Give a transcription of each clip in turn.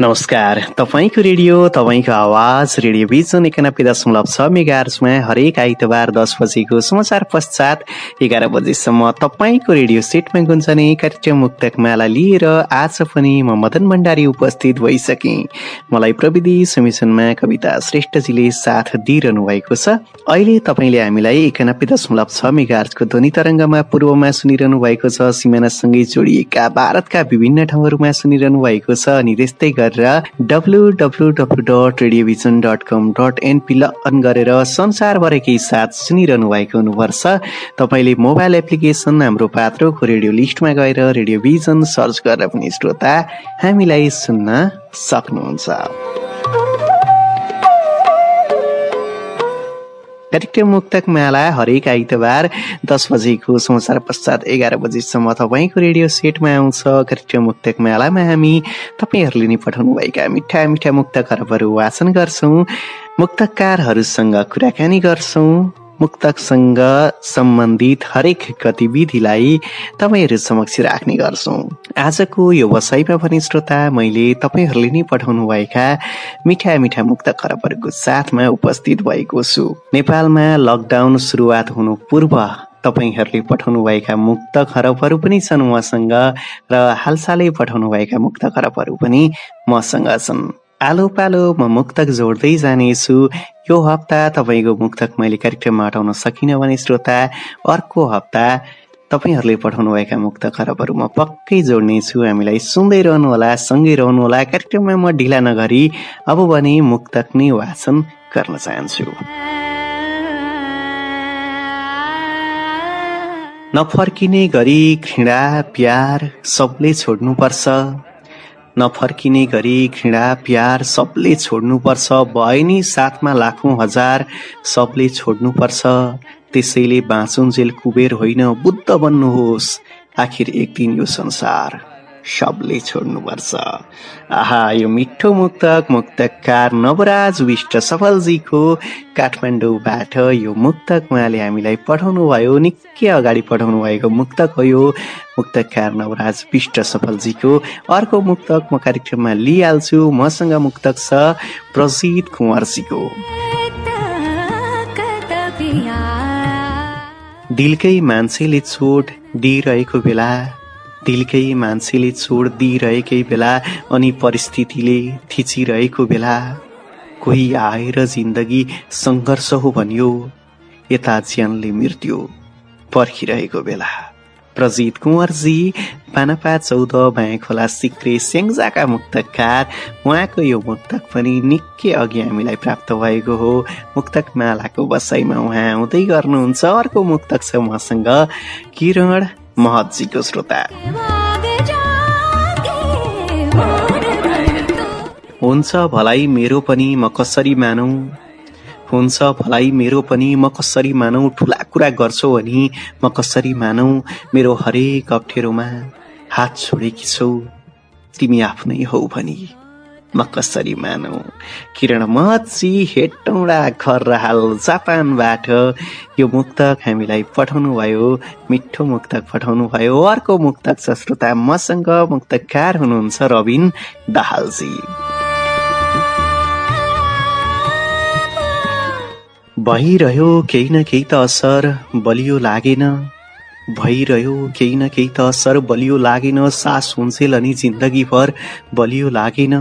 नमस्कार। तपाईँको रेडियो तपाईँको आवाज रेडियो भिजन एकानब्बे दशमलव छ मेगार्समा हरेक आइतबार दस बजेको समाचार पश्चात एघार बजेसम्म तपाईँको रेडियो सेटमा गुन्जने कार्यक्रम मुक्तक माला लिएर आज पनि म मदन भण्डारी उपस्थित भइसकेँ। मलाई प्रविधि समिशनमा कविता श्रेष्ठजीले साथ दिइरहनु भएको छ। अहिले तपाईँले हामीलाई एकानब्बे दशमलव छ मेगार्सको ध्वनि तरङ्गमा पूर्वमा सुनिरहनु भएको छ। सिमानासँगै जोडिएका भारतका विभिन्न ठाउँहरूमा सुनिरहनु भएको छ अनि त्यस्तै गरेर W W W dot Radiovision dot com dot NP log on गरेर संसारभरकै साथ सुनिरहनु भएको हुनुपर्छ। तपाईँले मोबाइल एप्लिकेसन हाम्रो पात्रोको रेडियो लिस्टमा गएर रेडियो भिजन सर्च गरेर पनि श्रोता हामीलाई सुन्न सक्नुहुन्छ। कार्यक्रम मुक्तक माला हरेक आइतबार दस बजेको समाचार पश्चात एघार बजीसम्म तपाईँको रेडियो सेटमा आउँछ। कार्यक्रम मुक्तक मालामा हामी तपाईँहरूले नै पठाउनुभएका मिठा मिठा मुक्त खरबहरू वाचन गर्छौँ। मुक्तकारहरूसँग कुराकानी गर्छौँ। मुक्तकसँग सम्बन्धित हरेक गतिविधिलाई तपाईँहरू समक्ष राख्ने गर्छौँ। आजको यो वसाइमा पनि श्रोता मैले तपाईँहरूले नै पठाउनुभएका मिठा मिठा मुक्त खरबहरूको साथमा उपस्थित भएको छु। नेपालमा लकडाउन सुरुवात हुनु पूर्व तपाईँहरूले पठाउनुभएका मुक्त खरबहरू पनि छन् मसँग र हालसालै पठाउनुभएका मुक्त खरबहरू पनि मसँग छन्। आलो पालो म मुक्तक जोड्दै जानेछु। यो हप्ता तपाईँको मुक्तक मैले कार्यक्रममा हटाउन सकिनँ भने श्रोता अर्को हप्ता तपाईँहरूले पठाउनुभएका मुक्त खरबहरू म पक्कै जोड्नेछु। हामीलाई सुन्दै रहनुहोला सँगै रहनुहोला। कार्यक्रममा म ढिला नगरी अब भने मुक्तक नै वाचन गर्न चाहन्छु। नफर्किने गरी घृणा प्यार सबले छोड्नुपर्छ। नफर्किने गरी घृणा प्यार सबले छोड्नुपर्छ। भए नि साथमा लाखौँ हजार सबले छोड्नुपर्छ। त्यसैले बाँचुन्जेल कुबेर होइन बुद्ध बन्नुहोस्। आखिर एक दिन यो संसार। सबले छोड्नुपर्छ। आहा यो मिठो मुक्तक मुक्तकार नवराज विष्ट सफलजीको काठमाडौँबाट यो मुक्तक उहाँले हामीलाई पठाउनु भयो निकै अगाडि पठाउनु भएको मुक्तक हो यो मुक्तकार नवराज विष्ट सफलजीको। अर्को मुक्तक म कार्यक्रममा लिइहाल्छु। मसँग मुक्तक छ प्रसिद्ध कुँवरजीको दिलकै मान्छेले छोड दिइरहेको बेला दिलकै मान्छेले छोड दिइरहेकै बेला अनि परिस्थितिले थिचिरहेको बेला कोही आएर जिन्दगी सङ्घर्ष हो भनियो। यता ज्यानले मृत्यु पर्खिरहेको बेला। प्रजित कुँवरजी पानापा चौध खोला सिक्रे स्याङ्जाका मुक्तकार उहाँको यो मुक्तक पनि निकै अघि हामीलाई प्राप्त भएको हो। मुक्तक मालाको बसाइमा उहाँ आउँदै गर्नुहुन्छ। अर्को मुक्तक छ मसँग। किरण महतजीको श्रोता हुन्छ भलाइ मेरो पनि म कसरी मानौ? हुन्छ भलाइ मेरो पनि म कसरी मानौ? ठुला कुरा गर्छौ अनि म कसरी मानौ? मेरो हरेक अप्ठ्यारोमा हात छोडेकी छौ। तिमी आफ्नै हौ भनी। म कसरी मानौ किरण महतजी हेटौँडा हाल जापानबाट यो मुक्तक हामीलाई पठाउनु भयो मिठो मुक्तक पठाउनु भयो अर्को मुक्तक छ श्रोता मसँग मुक्तकार हुनुहुन्छ रविन दाहालजी। भइरह्यो केही न केही त असर बलियो लागेन। भइरह्यो केही न केही त असर बलियो लागेन। सास हुन्सेल अनि जिन्दगीभर बलियो लागेन।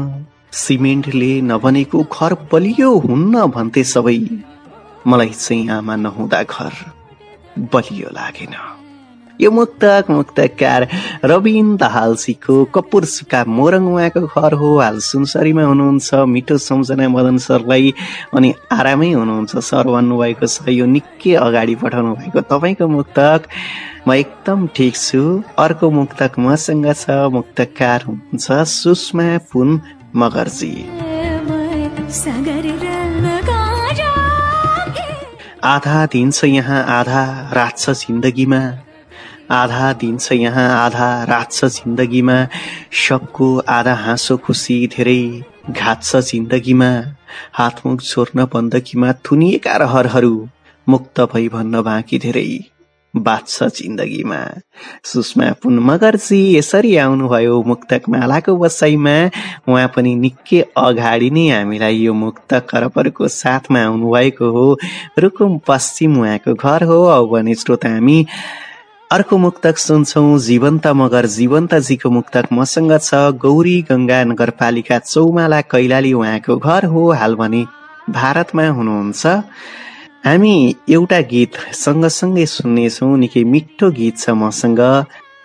सिमेन्टले नबनेको घर बलियो हुन्न भन्थे सबै। मलाई चाहिँ आमा नहुँदा घर बलियो लागेन। यो मुक्तक मुक्तकार रविन दाहालसीको कपुर सुका मोरङ उहाँको घर हो। हाल सुनसरीमा हुनुहुन्छ मिठो सम्झना मदन सरलाई अनि आरामै हुनुहुन्छ सर भन्नुभएको छ। यो निकै अगाडि पठाउनु भएको तपाईँको मुक्तक। म एकदम ठिक छु। अर्को मुक्तक मसँग छ। मुक्तकार हुनुहुन्छ सुषमा पुन मगर्जी। आधा दिन छ यहाँ आधा रात छ जिन्दगीमा। आधा दिन छ यहाँ आधा रात छ जिन्दगीमा। सबको आधा हाँसो खुसी धेरै घात छ जिन्दगीमा। हातमुख छोड्न बन्दकीमा थुनिएका रहरहरू मुक्त भई भन्न बाँकी धेरै। बाँच्छ जिन्दगीमा। सुषमा पुन मगर्जी यसरी आउनुभयो मुक्तक मालाको बसाइमा उहाँ पनि निकै अगाडि नै हामीलाई यो मुक्त करपरको साथमा आउनुभएको हो। रुकुम पश्चिम उहाँको घर हो। औ भने श्रोता हामी अर्को मुक्तक सुन्छौ जीवन्त मगर जीवन्तजीको मुक्तक मसँग छ। गौरी गङ्गा नगरपालिका चौमाला कैलाली उहाँको घर हो। हाल भने भारतमा हुनुहुन्छ। हामी एउटा गीत सँगसँगै सुन्नेछौँ निकै मिठो गीत छ मसँग।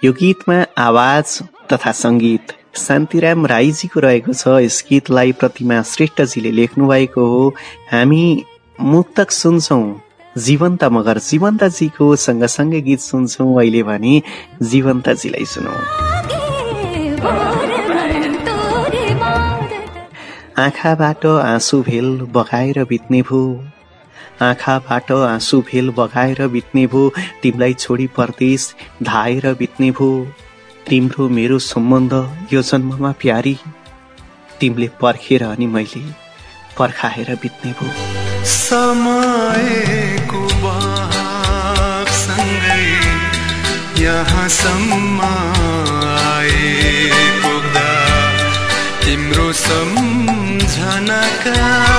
यो गीतमा आवाज तथा सङ्गीत। शान्तिराम राईजीको रहेको छ। यस गीतलाई प्रतिमा श्रेष्ठजीले लेख्नु भएको हो। हामी मुक्तक सुन्छौँ। जीवन्त मगर जीवन्तजीको सँगसँगै गीत सुन्छौँ। अहिले भने जीवन्तजीलाई सुनौ। आँखाबाट आँसु भेल बगाएर बित्ने भू। आँखाबाट आँसु भेल बगाएर बित्ने भो तिमीलाई छोडी परदेश धाएर बित्ने भो। तिम्रो मेरो सम्बन्ध यो जन्ममा प्यारी। तिमीले पर्खेर अनि मैले पर्खाएर बित्ने भो। समयको यहाँसम्म तिम्रो सम्झनाका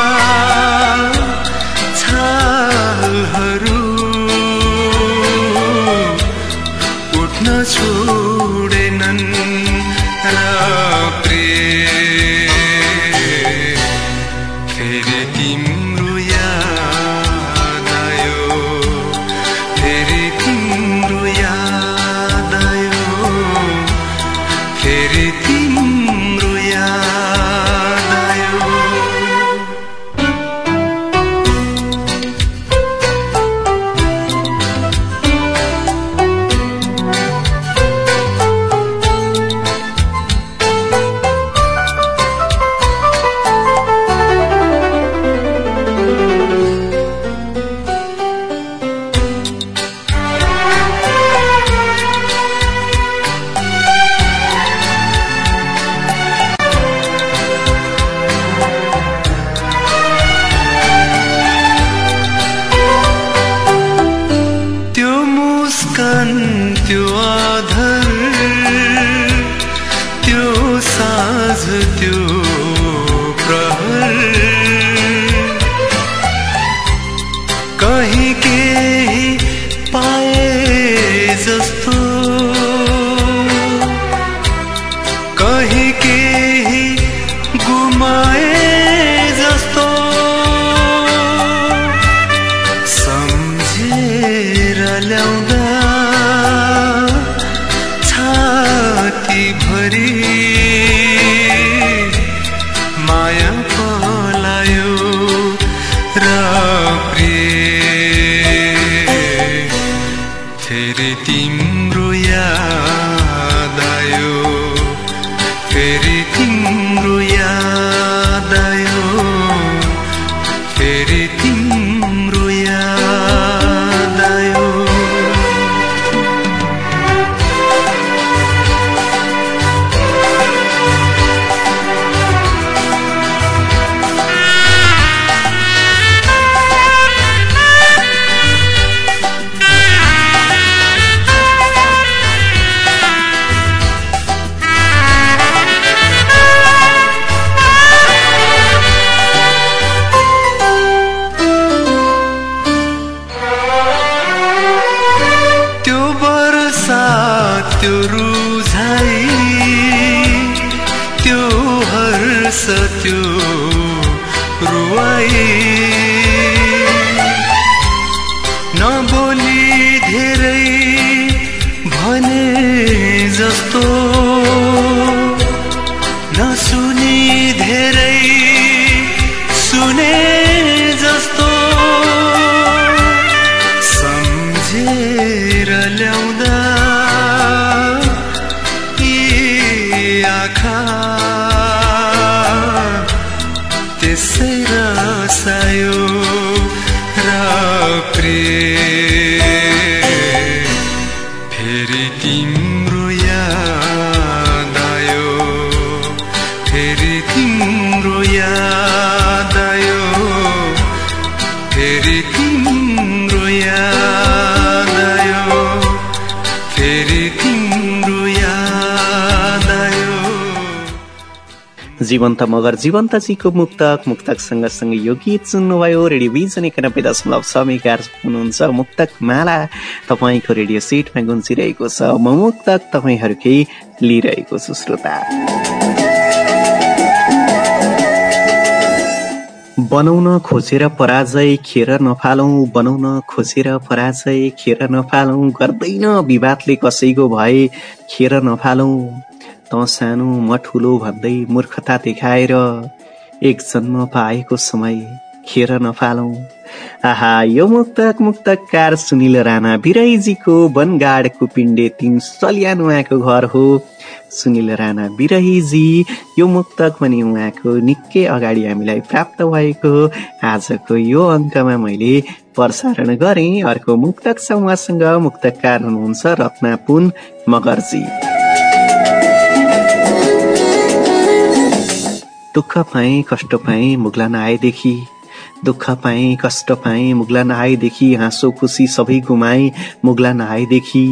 जीवन्त मगर जीवन्तजीको मुक्तक मुक्तक सँगसँगै यो गीत सुन्नुभयो। रेडियो भिजन एकानब्बे दशमलव छ हुनुहुन्छ मुक्तक माला। तपाईँको रेडियो सेटमा गुन्जिरहेको छ म मुक्तक तपाईँहरूकै लिइरहेको छु श्रोता। बनाउन खोजेर पराजय खेर नफालौं। बनाउन खोजेर पराजय खेर नफालौं। गर्दैन विवादले कसैको भए खेर नफालौं। त सानो म ठुलो भन्दै मूर्खता देखाएर एक जन्म पाएको समय खेर नफालौं। आहा यो मुक्तक मुक्तकार सुनिल राणा बिरहीजीको वनगाडको पिण्डे तिन सलियान उहाँको घर हो। सुनिल राणा बिरहीजी यो मुक्तक पनि उहाँको निकै अगाडि हामीलाई प्राप्त भएको। आजको यो अङ्कमा मैले प्रसारण गरेँ। अर्को मुक्तक छ उहाँसँग मुक्तकार हुनुहुन्छ रत्ना पुन मगर्जी। दुःख पाएँ कष्ट पाएँ मुगलान आएदेखि दुःख पाएँ कष्ट पाएँ मुगलान आएदेखि हाँसो खुसी सबै गुमाएँ मुगलान आएदेखि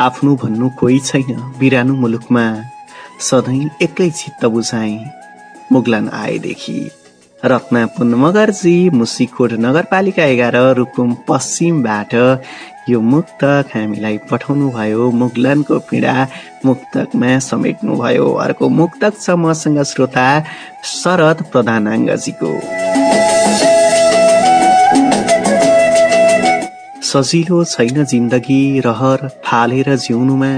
आफ्नो भन्नु कोही छैन बिरानो मुलुकमा सधैँ एक्लै चित्त बुझाएँ मुगलान आएदेखि। रत्ना पुन मगर्जी मुसिकोट नगरपालिका एघार रुकुम पश्चिमबाट यो मुक्तक हामीलाई पठाउनु भयो मुगलनको पीडा मुक्तकमा समेट्नु भयो अर्को मुक्तक छ मसँग श्रोता शरद प्रधानाङ्गजीको। सजिलो छैन जिन्दगी रहर फालेर जिउनुमा।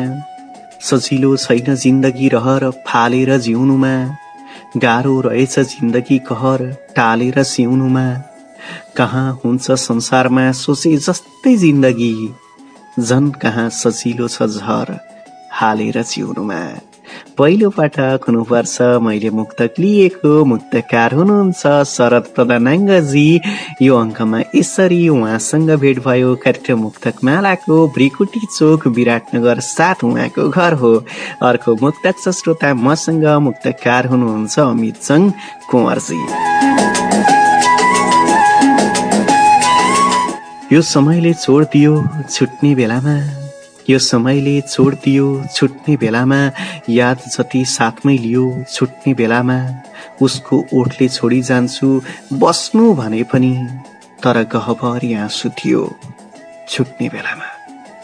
सजिलो छैन जिन्दगी रहर फालेर जिउनुमा। गाह्रो रहेछ जिन्दगी कहर टालेर सिउनुमा। कहाँ हुन्छ संसारमा सोचे जस्तै जिन्दगी? झन् कहाँ सजिलो छ झर हालेर जिउनुमा? पहिलो पटक हुनुपर्छ मैले मुक्तक लिएको मुक्तकार हुनुहुन्छ शरद प्रधानाङ्गजी यो अङ्कमा यसरी उहाँसँग भेट भयो कार्यक्रम मुक्तक मालाको ब्रिकुटी चोक विराटनगर साथ उहाँको घर हो। अर्को मुक्तक छ श्रोता मसँग मुक्तकार हुनुहुन्छ अमित सङ्घ कुँवरजी। यो समयले छोडिदियो छुट्ने बेलामा। यो समयले छोडिदियो छुट्ने बेलामा। याद जति साथमै लियो छुट्ने बेलामा। उसको ओठले छोडी जान्छु बस्नु भने पनि। तर गहभरि आँसु थियो छुट्ने बेलामा।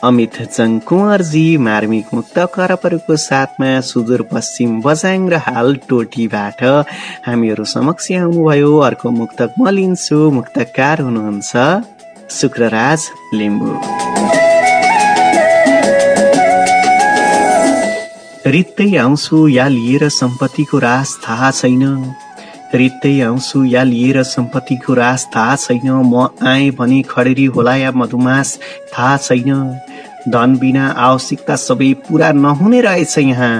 अमित जङ कुँवरजी मार्मिक मुक्त करपहरूको साथमा सुदूरपश्चिम बजाङ र हाल टोटीबाट हामीहरू समक्ष आउनुभयो। अर्को मुक्तक म लिन्छु। मुक्तकार हुनुहुन्छ शुक्रराज लिम्बू। रित्तै आउँछु या लिएर सम्पत्तिको रास थाहा छैन। रित्तै आउँछु या लिएर सम्पत्तिको रास थाहा छैन। म आएँ भने खडेरी होला या मधुमास थाहा छैन। धन बिना आवश्यकता सबै पुरा नहुने रहेछ यहाँ।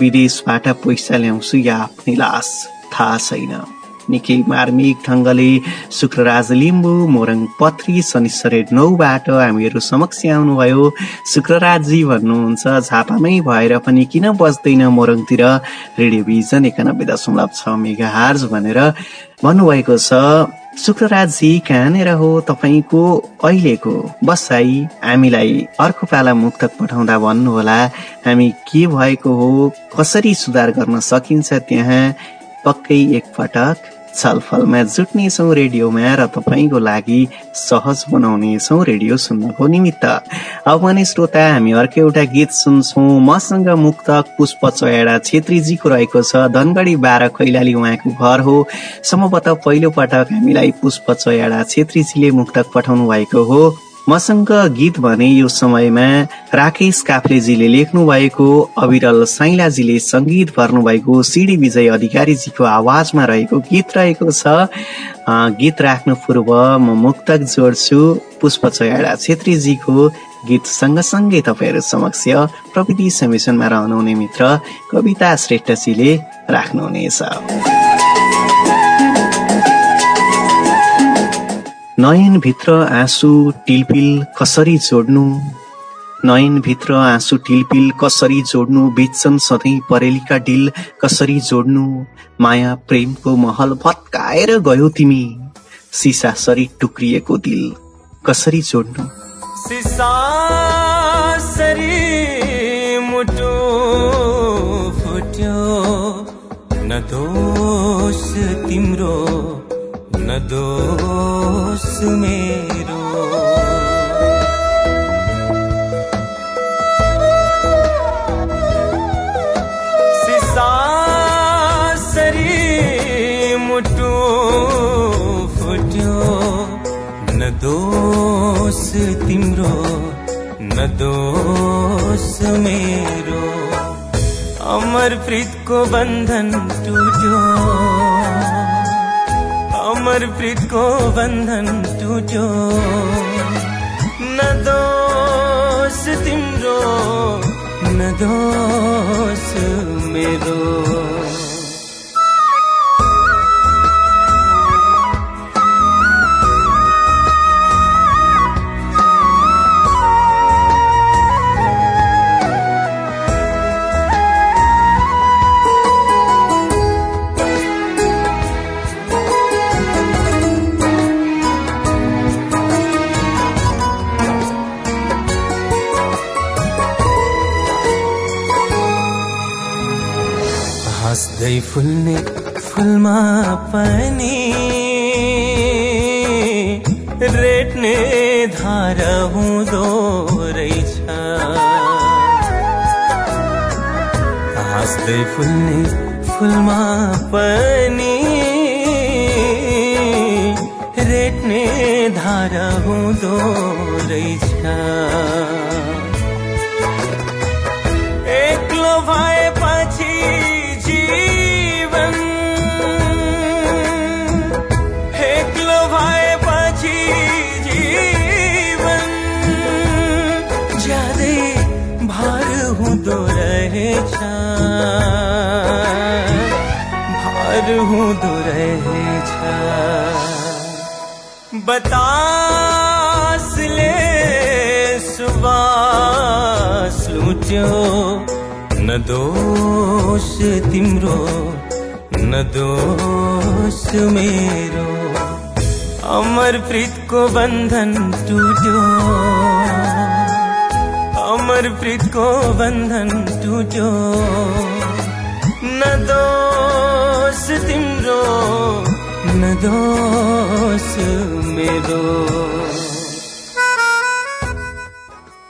विदेशबाट पैसा ल्याउँछु या आफ्नै लास थाहा छैन। निकै मार्मिक ढङ्गले शुक्रराज लिम्बू मोरङ पत्री शनिश्वरे नौबाट हामीहरू समक्ष आउनुभयो। शुक्रराजजी भन्नुहुन्छ झापामै भएर पनि किन बज्दैन मोरङतिर? रेडियोभिजन एकानब्बे दशमलव छ मेगा हार्ज भनेर भन्नुभएको छ। शुक्रराजजी कहाँनिर हो? तपाईँको अहिलेको बसाई। हामीलाई अर्को पाला मुक्तक पठाउँदा भन्नुहोला। हामी के भएको हो? कसरी सुधार गर्न सकिन्छ त्यहाँ? पक्कै एकपटक छलफलमा जुट्नेछौँ रेडियोमा र तपाईँको लागि सहज बनाउनेछौँ रेडियो सुन्नको निमित्त। अब भने श्रोता हामी अर्को एउटा गीत सुन्छौँ। मसँग मुक्तक पुष्प चयडा छेत्रीजीको रहेको छ। धनगढी बाह्र कैलाली उहाँको घर हो। सम्भवतः पहिलो पटक हामीलाई पुष्प चयडा छेत्रीजीले मुक्तक पठाउनु भएको हो। मसँग गीत भने यो समयमा राकेश काफ्लेजीले लेख्नु भएको अविरल साइलाजीले सङ्गीत भर्नु भएको सिडी विजय अधिकारीजीको आवाजमा रहेको गीत रहेको छ। गीत राख्नु पूर्व म मुक्तक जोड्छु। पुष्प चयाडा छेत्रीजीको गीत सँगसँगै तपाईँहरू समक्ष प्रविधि समिशनमा रहनुहुने मित्र कविता श्रेष्ठजीले राख्नुहुनेछ। नयनभित्र आँसु टिलपिल कसरी जोड्नु? नयनभित्र आँसु टिलपिल कसरी जोड्नु? बेच्छन् सधैँ परेलीका डिल कसरी जोड्नु? माया प्रेमको महल भत्काएर गयो तिमी। सिसा सरी टुक्रिएको दिल कसरी जोड्नु? फुट्यो न दोष तिम्रो। न दोष मेरो। सिसासरी न दोष तिम्रो, न दोष मेरो। अमर प्रीत को बंधन टुट्यो। अमर प्रीत को बंधन टूटो। न दोष तिम्रो न दोष मेरो। हाँस्दै फुल्ने फुलमा पनि रेट्ने धारा हुँदो रहेछ हाँस्दै फुल्ने फुलमा पनि रेट्ने धारा हुँदो रहेछ एक्लो भएपछि हुँदो रहेछ बतासले सुबास लुट्यो न दोष तिम्रो, न दोष मेरो। अमर प्रीतको बन्धन टुट्यो अमर प्रीत को बंधन टुट्यो न दोष तिम्रो न मेरो।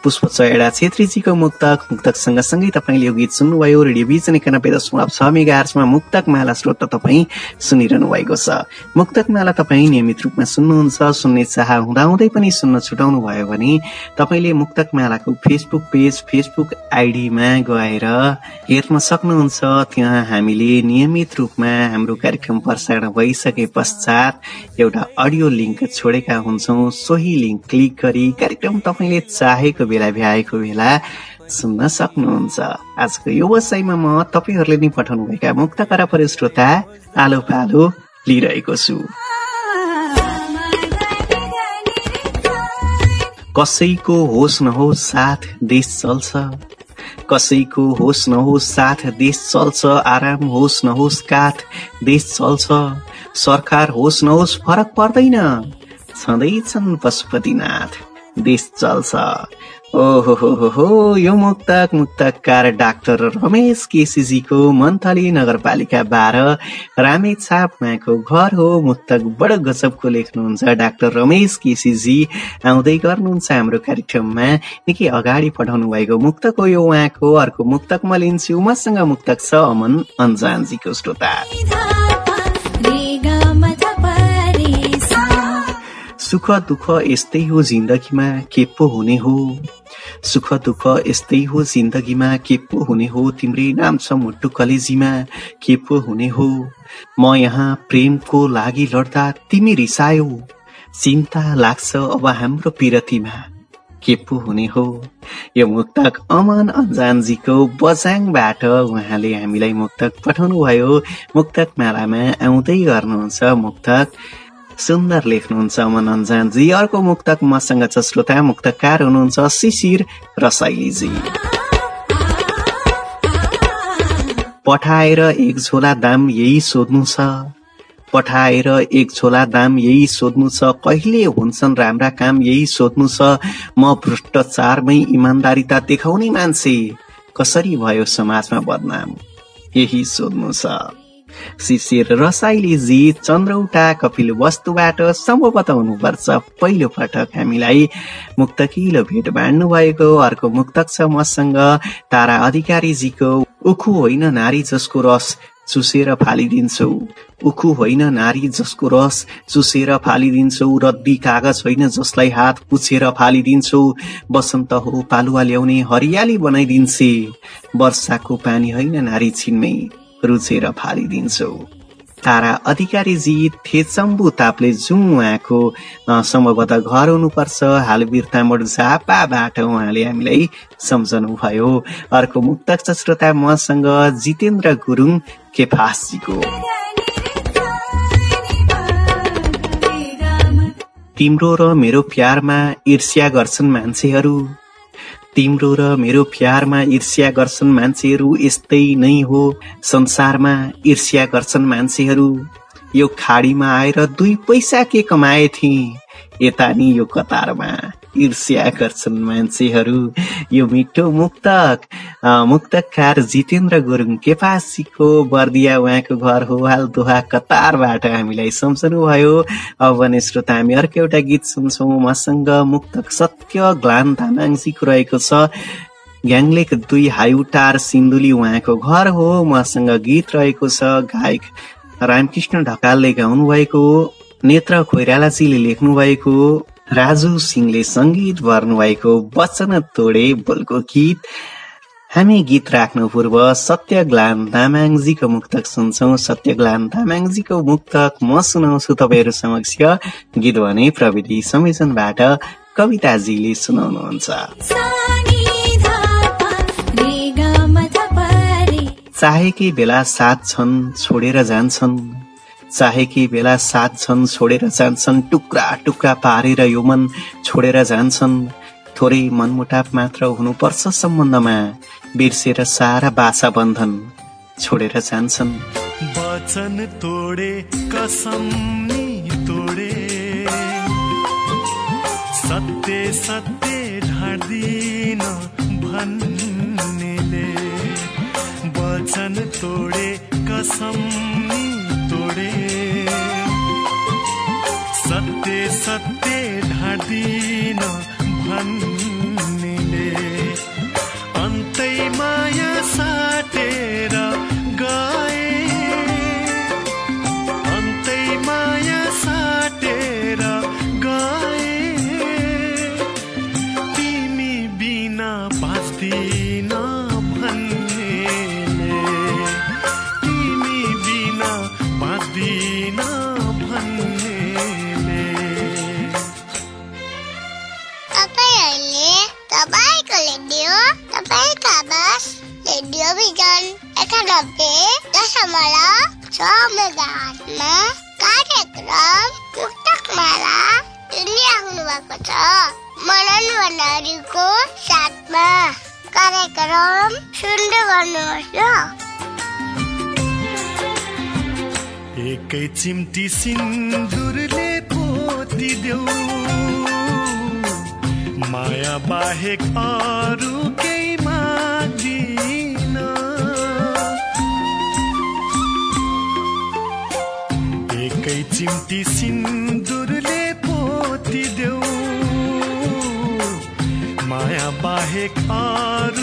पुष्प चयडा छेत्रीजीको मुक्तक मुक्तक सँगसँगै तपाईँले यो गीत सुन्नुभयो। रेडियो भिजन एकानब्बे दशमलव छ मेगा आर्समा मुक्तक माला श्रोत तपाईँ सुनिरहनु भएको छ। मुक्तक माला तपाईँ नियमित रूपमा सुन्नुहुन्छ सुन्ने चाह हुँदाहुँदै पनि सुन्न छुटाउनु भयो भने तपाईँले मुक्तक मालाको फेसबुक पेज फेसबुक आइडीमा गएर हेर्न सक्नुहुन्छ। त्यहाँ हामीले नियमित रूपमा हाम्रो कार्यक्रम प्रसारण भइसके पश्चात एउटा अडियो लिङ्क छोडेका हुन्छौँ। सोही लिङ्क क्लिक गरी कार्यक्रम तपाईँले चाहेको बेला भ्याएको बेला सुन्न सक्नुहुन्छ। आजको यो वसाईमा म तपाईँहरूले नै पठाउनुभएका मुक्त करापर श्रोता आलो पालो लिइरहेको छु। कसैको होस् नहोस् साथ देश चल्छ। कसैको होस् नहोस् साथ देश चल्छ। आराम होस् नहोस् काठ देश चल्छ। सरकार होस् नहोस् फरक पर्दैन। छँदैछन् पशुपतिनाथ देश चल्छ। ओहो हो यो मुक्तक मुक्तकार डाक्टर रमेश केसीजीको मन्थली नगरपालिका बाह्र रामे छाप उहाँको घर हो। मुक्तक बडो गजबको लेख्नुहुन्छ डाक्टर रमेश केसीजी। आउँदै गर्नुहुन्छ हाम्रो कार्यक्रममा। निकै अगाडि पठाउनु भएको मुक्तक हो यो उहाँको। अर्को मुक्तक म लिन्छु। मसँग मुक्तक छ अमन अन्जानजीको श्रोता। सुख दुःख यस्तै हो जिन्दगीमा। के पो हुने हो? सुख दुःख यस्तै हो जिन्दगीमा। के पो हुने हो तिम्रै नाम छ मुटु कलेजीमा। के पो हुने हो? म यहाँ प्रेमको लागि लड्दा तिमी रिसायौ। चिन्ता लाग्छ अब हाम्रो पिरतीमा। के पो हुने हो? यो मुक्तक अमन अन्जानजीको बजाङबाट उहाँले हामीलाई मुक्तक पठाउनु भयो मुक्तक मालामा आउँदै गर्नुहुन्छ मुक्तक। सुन्दर लेख्नुहुन्छ अमन अन्जानजी अर्को मुक्तक मसँग छ श्रोता मुक्तकार हुनुहुन्छ शिशिर रसाइलीजी। पठाएर एक झोला दाम यही सोध्नु छ। पठाएर एक झोला दाम यही सोध्नु छ। कहिले हुन्छन् राम्रा काम यही सोध्नु छ। म भ्रष्टाचारमै इमान्दारिता देखाउने मान्छे। कसरी भयो समाजमा बदनाम? यही सोध्नु छ। शिशिर रसाइलीजी चन्द्रौटा कपिल वस्तुबाट सम्भवतः हुनुपर्छ पहिलो पटक हामीलाई मुक्तकिलो भेट बाँड्नु भएको अर्को मुक्तक छ मसँग। तारा अधिकारीजीको उखु होइन नारी जसको रस चुसेर फालिदिन्छौ। उखु होइन नारी जसको रस चुसेर फालिदिन्छौ। रद्दी कागज होइन जसलाई हात पुछेर फालिदिन्छौ। बसन्त हो पालुवा ल्याउने हरियाली बनाइदिन्छे। वर्षाको पानी होइन नारी छिन्मै। रुचेर फालिदिन्छौ। तारा अधिकारीजी थेचम्बु तापले जुङ उहाँको सम्भवतः घर हुनुपर्छ हाल बिर्तामोड झापाबाट उहाँले हामीलाई सम्झनु भयो अर्को मुक्तक श्रोता मसँग जितेन्द्र गुरुङ केफासजीको तिम्रो र मेरो प्यारमा ईर्ष्या गर्छन् मान्छेहरू। तिम्रो र मेरो प्यारमा ईर्ष्या गर्छन् मान्छेहरू यस्तै नै हो। संसारमा ईर्ष्या गर्छन् मान्छेहरू। यो खाडीमा आएर दुई पैसा के कमाए थिए? यता नि यो कतारमा। ईर्ष्या गर्छन् मान्छेहरू। यो मिठो मुक्तक। मुक्तकार जितेन्द्र गुरुङ केपासीको बर्दिया उहाँको घर हो हाल दोहा कतारबाट हामीलाई सम्झनु भयो अब भने श्रोता हामी अर्को एउटा गीत सुन्छौँ मसँग मुक्तक सत्य ग्लान तामाङजीको रहेको छ। ग्याङलेक दुई हाइउटार सिन्धुली उहाँको घर हो। मसँग गीत रहेको छ। गायक रामकृष्ण ढकालले गाउनु भएको नेत्र खोइरालाजीले लेख्नु भएको राजु सिंहले सङ्गीत भर्नुभएको वचन तोडे बोलको गीत। हामी गीत राख्नु पूर्व सत्यग्लान तामाङजीको मुक्तक सुन्छौ। सत्यग्लान तामाङजीको मुक्तक म सुनाउँछु तपाईँहरू समक्ष। गीत भने प्रविधि संयोजनबाट कविताजीले सुनाउनुहुन्छ। चाहेकै बेला साथ छन् छोडेर जान्छन्। चाहेकी बेला साथ छन् छोडेर जान्छन् टुक्रा टुक्रा पारेर यो मन छोडेर जान्छन्। थोरै मनमुटाप मात्र हुनुपर्छ सम्बन्धमा बिर्सेर सारा बाछा बन्धन छोडेर जान्छन्। वचन तोडे कसम तोडे। सत्य सत्य भन्नेले। वचन तोडे कसम तोडे सत्य सत्य ढाँडिन चिम्टी सिन्दुरले पोतिदेऊ माया बाहेक अरू केही माग्दिन एकै चिम्टी सिन्दुरले पोतिदेऊ माया बाहेक अरू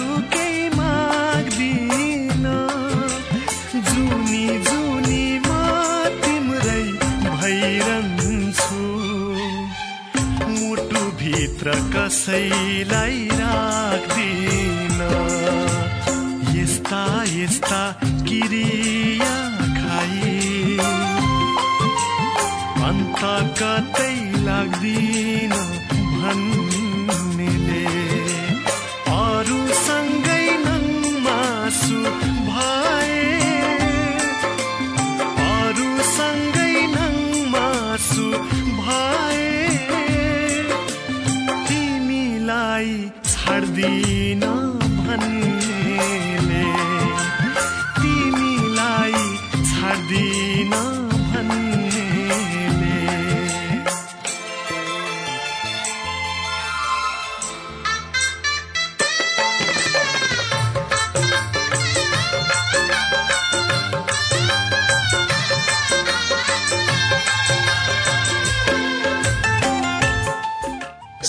कसैलाई राख्दिन। यस्ता यस्ता किरिया खाई। अन्त कतै लाग्दिन।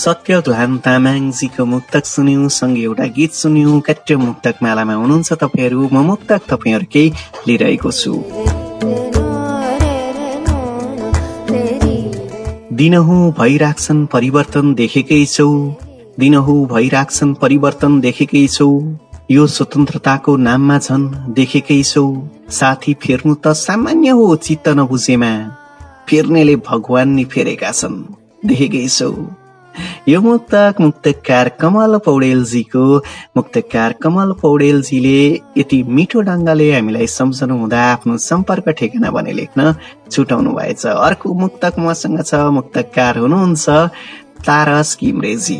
सत्य ग्लान तामाङजीको मुक्तक सुन्यौं सँगै एउटा गीत सुन्यौं। काट्य मुक्तक मालामा हुनुहुन्छ तपाईँहरू म मुक्तक तपाईँहरूकै लिइरहेको छु। दिनहुँ भइराख्छन् परिवर्तन देखेकै छौ। दिनहुँ भइराख्छन् परिवर्तन देखेकै छौ। यो स्वतन्त्रताको नाममा झन् देखेकै छौ। साथी फेर्नु त सामान्य हो चित्त नबुझेमा। फेर्नेले भगवान नि फेरेका छन् देखेकै छौ। यो मुक्तक मुक्तकार कमल पौडेलजीको मुक्तकार कमल पौडेलजीले यति मिठो ढङ्गले हामीलाई सम्झनु हुँदा आफ्नो सम्पर्क ठेगाना भने लेख्न छुटाउनु भएछ। अर्को मुक्तक मसँग छ मुक्तकार हुनुहुन्छ तारस किमरेजी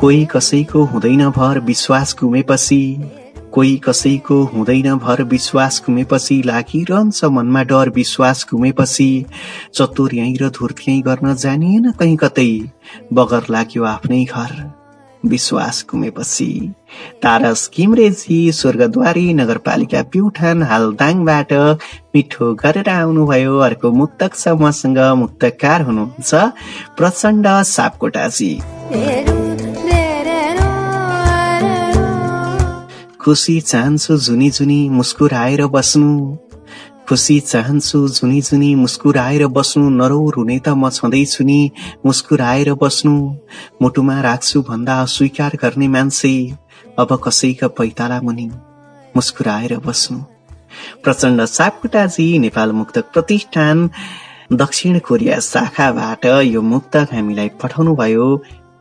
कोही कसैको हुँदैन भर विश्वास गुमेपछि कोही कसैको हुँदैन भर विश्वास घुमेपछि लागिरहन्छ मनमा डर विश्वास घुमेपछि चतुर्याई र धुर्त्याई गर्न जानिएन कहीँ कतै। बगर लाग्यो आफ्नै घर विश्वास घुमेपछि तारस किमरेजी स्वर्गद्वारी नगरपालिका प्युठान हाल दाङबाट मिठो गरेर आउनुभयो। अर्को मुक्तक छ मसँग मुक्तकार हुनुहुन्छ प्रचण्ड सापकोटाजी। खुसी चाहन्छु जुनी जुनी मुस्कुराएर बस्नु। खुसी चाहन्छु जुनी जुनी मुस्कुराएर बस्नु नरौ रुने त म छँदैछु नि मुस्कुराएर बस्नु। मुटुमा राख्छु भन्दा अस्वीकार गर्ने मान्छे अब कसैका पैताला मुनि मुस्कुराएर बस्नु। प्रचण्ड सापकोटाजी नेपाल मुक्तक प्रतिष्ठान दक्षिण कोरिया शाखाबाट यो मुक्तक हामीलाई पठाउनु भयो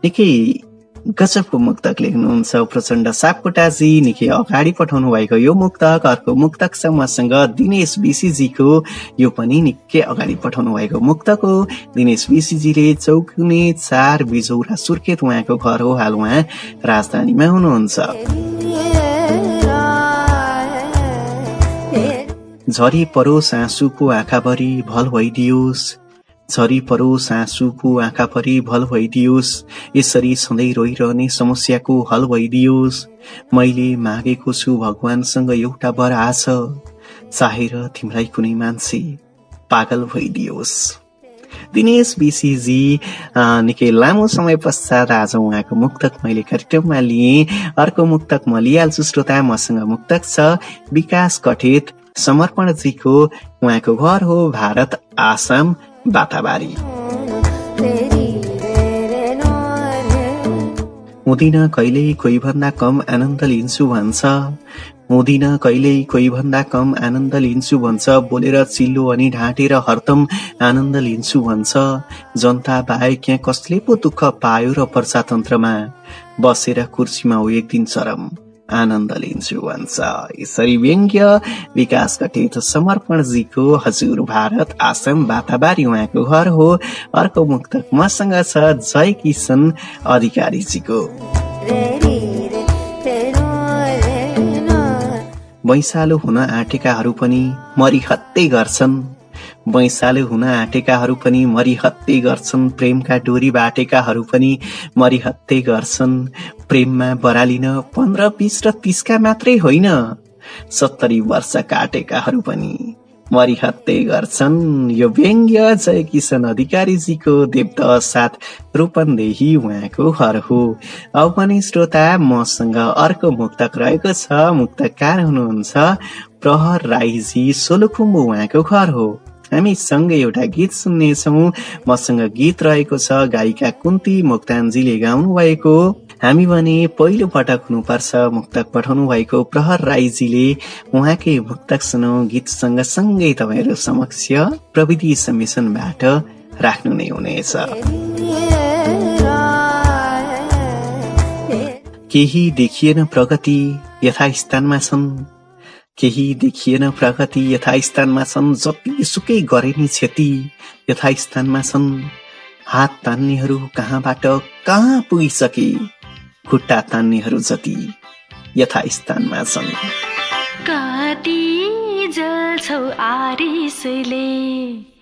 निकै गजबको मुक्तक लेख्नुहुन्छ प्रचण्ड सापकोटाजी निकै अगाडि पठाउनु भएको यो मुक्तक। अर्को मुक्तक छ मसँग दिनेश बिसीजीको यो पनि निकै अगाडि पठाउनु भएको मुक्तक हो। दिनेश बिसीजीले चौकुने चार बिजौरा सुर्खेत उहाँको घर हो। हाल उहाँ राजधानीमा हुनुहुन्छ। झरी परोस आँसुको आँखाभरि भल भइदियोस्। झरी परोस आँसुको आँखाभरि भल भइदियोस्। यसरी सधैँ रोइरहने समस्याको हल भइदियोस्। मैले मागेको छु भगवानसँग एउटा वर आछ चाहेर तिमीलाई कुनै मान्छे पागल भइदियोस्। दिनेश बिसीजी निकै लामो समय पश्चात आज उहाँको मुक्तक मैले कार्यक्रममा लिएँ। अर्को मुक्तक म लिइहाल्छु श्रोता मसँग मुक्तक छ। विकास कठेत समर्पणजीको उहाँको घर हो भारत आसाम। बाताबारी हुँदिन कहिल्यै कोही भन्दा कम आनन्द लिन्छु भन्छ हुँदिन कहिल्यै कोही भन्दा कम आनन्द लिन्छु भन्छ बोलेर चिल्लो अनि ढाँटेर हरदम आनन्द लिन्छु भन्छ जनता बाहेक यहाँ कसले पो दुःख पायो र प्रजातन्त्रमा बसेर कुर्सीमा हो एक दिन चरम आनन्द लिन्छु भन्छ यसरी व्यङ्ग्य विकास कटेत समर्पणजीको हजुर भारत आसम बाताबारी उहाँको घर हो। अर्को मुक्तक मसँग छ जय किशन अधिकारीजीको। वैशालु हुन आँटेकाहरू पनि मरिहत्तै गर्छन्। वैशालु हुन आँटेकाहरू पनि मरिहत्ते गर्छन्। प्रेमका डोरी बाटेकाहरू पनि मरिहत्ते गर्छन्। प्रेममा बरालिन पन्ध्र बिस र तिसका मात्रै होइन सत्तरी वर्ष काटेकाहरू पनि मरिहत्ते गर्छन्। यो व्यङ्ग्य जय किशन अधिकारीजीको देवद साथ रूपन्देही उहाँको घर हो। अब पनि श्रोता मसँग अर्को मुक्तक रहेको छ। मुक्तकार हुनुहुन्छ प्रहर राईजी सोलुखुम्बु उहाँको घर हो। हामी सँगै एउटा गीत सुन्नेछौ। मसँग गीत रहेको छ गायिका कुन्ती मोक्तानजीले गाउनु भएको हामी भने पहिलो पटक हुनुपर्छ मुक्तक पठाउनु भएको प्रहर राईजीले। उहाँकै मुक्तक सुनौ गीत सँगसँगै तपाईँहरू समक्ष प्रविधि सम्मिशनबाट राख्नु नै हुनेछ। केही देखिएन प्रगति यथास्थानमा छन्। केही देखिएन प्रगति यथास्थानमा छन् जति सुकै गरे नि क्षति। यथास्थानमा छन् हात तान्नेहरू कहाँबाट कहाँ पुगिसके? खुट्टा तान्नेहरू जति यथास्थानमा छन्। कति जल्छौ आरिसले।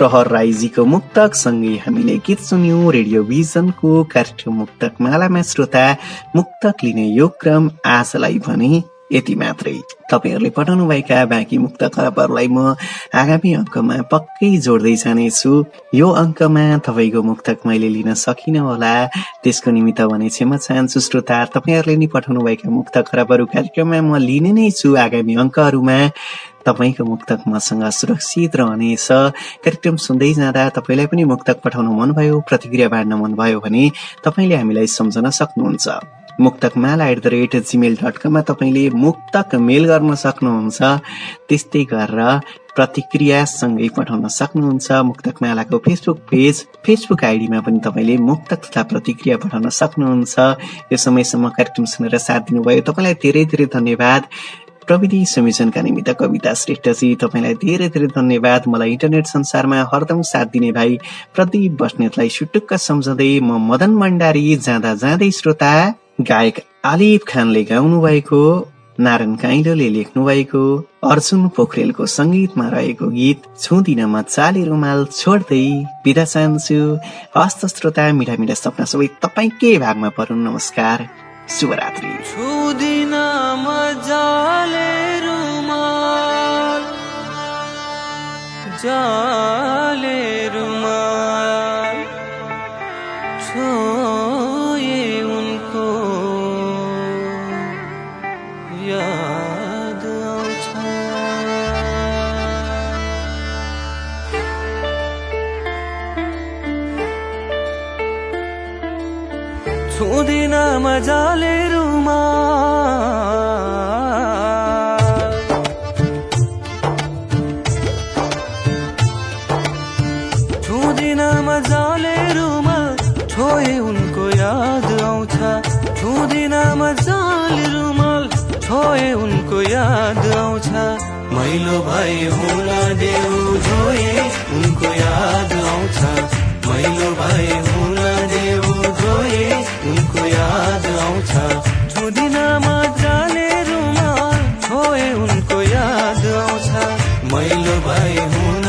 प्रहर राईजीको मुक्तक सँगै हामीले गीत सुन्यौं। रेडियो भिजनको कार्यक्रम मुक्तक मालामा श्रोता मुक्तक लिने यो क्रम आजलाई भने यति मात्रै। तपाईँहरूले पठाउनुभएका बाँकी मुक्त खराबहरूलाई म आगामी अङ्कमा पक्कै जोड्दै जानेछु। यो अङ्कमा तपाईँको मुक्तक मैले लिन सकिनँ होला। त्यसको निमित्त भने क्षमा चाहन्छु श्रोता तपाईँहरूले नि पठाउनुभएका मुक्त खराबहरू कार्यक्रममा म लिने नै छु आगामी अङ्कहरूमा। तपाईँको मुक्तक मसँग सुरक्षित रहनेछ। कार्यक्रम सुन्दै जाँदा तपाईँलाई पनि मुक्तक पठाउनु मनभयो प्रतिक्रिया बाँड्न मनभयो भने तपाईँले हामीलाई सम्झन सक्नुहुन्छ। Muktakmala at the rate Gmail dot कममा तपाईँले मुक्तक मेल गर्न सक्नुहुन्छ। त्यस्तै गरेर प्रतिक्रियासँगै पठाउन सक्नुहुन्छ मुक्तकमालाको फेसबुक पेज फेसबुक आइडीमा पनि तपाईँले मुक्तक तथा प्रतिक्रिया पठाउन सक्नुहुन्छ। यो समयसम्म कार्यक्रम सुनेर साथ दिनुभयो। तपाईँलाई धेरै धेरै धन्यवाद। प्रविधि संयोजनका निमित्त कविता श्रेष्ठजी तपाईँलाई धेरै धेरै धन्यवाद। मलाई इन्टरनेट संसारमा हरदम साथ दिने भाइ प्रदीप बस्नेतलाई सुटुक्क सम्झँदै म मदन भण्डारी जाँदा जाँदै श्रोता। गायक आलिफ खानले गाउनु भएको नारायण काइलोले लेख्नु भएको अर्जुन पोखरेलको संगीतमा रहेको गीत छुदिन मजाले रुमाल छोड्दै बिदा चाहन्छु। हस्त श्रोता मिठा मिठा सपना सबै तपाईँकै भागमा परु नमस्कार। शुभरात्रि। जाले मजाले रुमाल छुदिन मजाले रुमाल छोए उनको याद आउँछ। छुदिन मजाले रुमाल छोए उनको याद आउँछ। मैलो भए हुन देऊ जोए उनको याद आउँछ। मैलो भए हुन जोए उनको याद आउँछ। छुदिन मजाले रुमाल छोए उनको याद आउँछ। मैलो भए हुन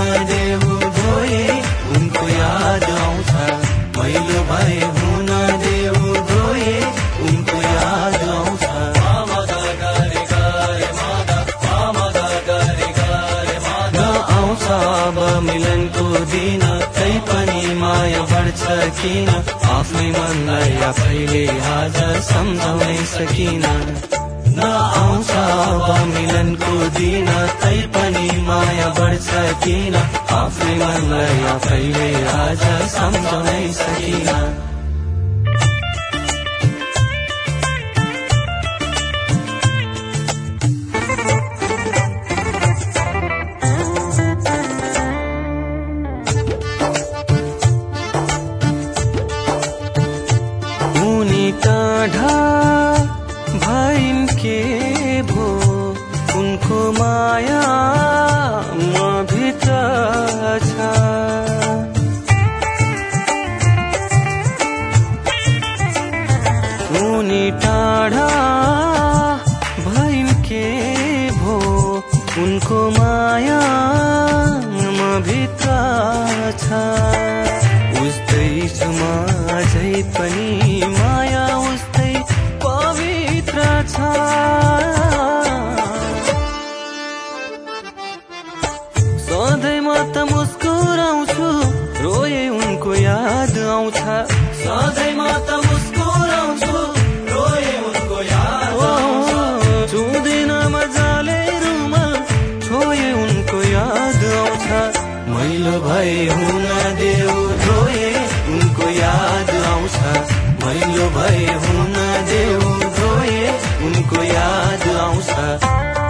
बढ्छ किन आफ्नै मनलाई आफैले आज सम्झाउनै सकिन। न आउँछ अब मिलनको दिन तै पनि माया बढ्छ किन? आफ्नै मनलाई आफैले आज सम्झाउनै सकिन। टाढा भइन् के भो उनको माया म भित्र छ। उनी टाढा भइन् के भो उनको माया म भित्र छ। उस्तै छुमा झै पनि ah. Uh -huh.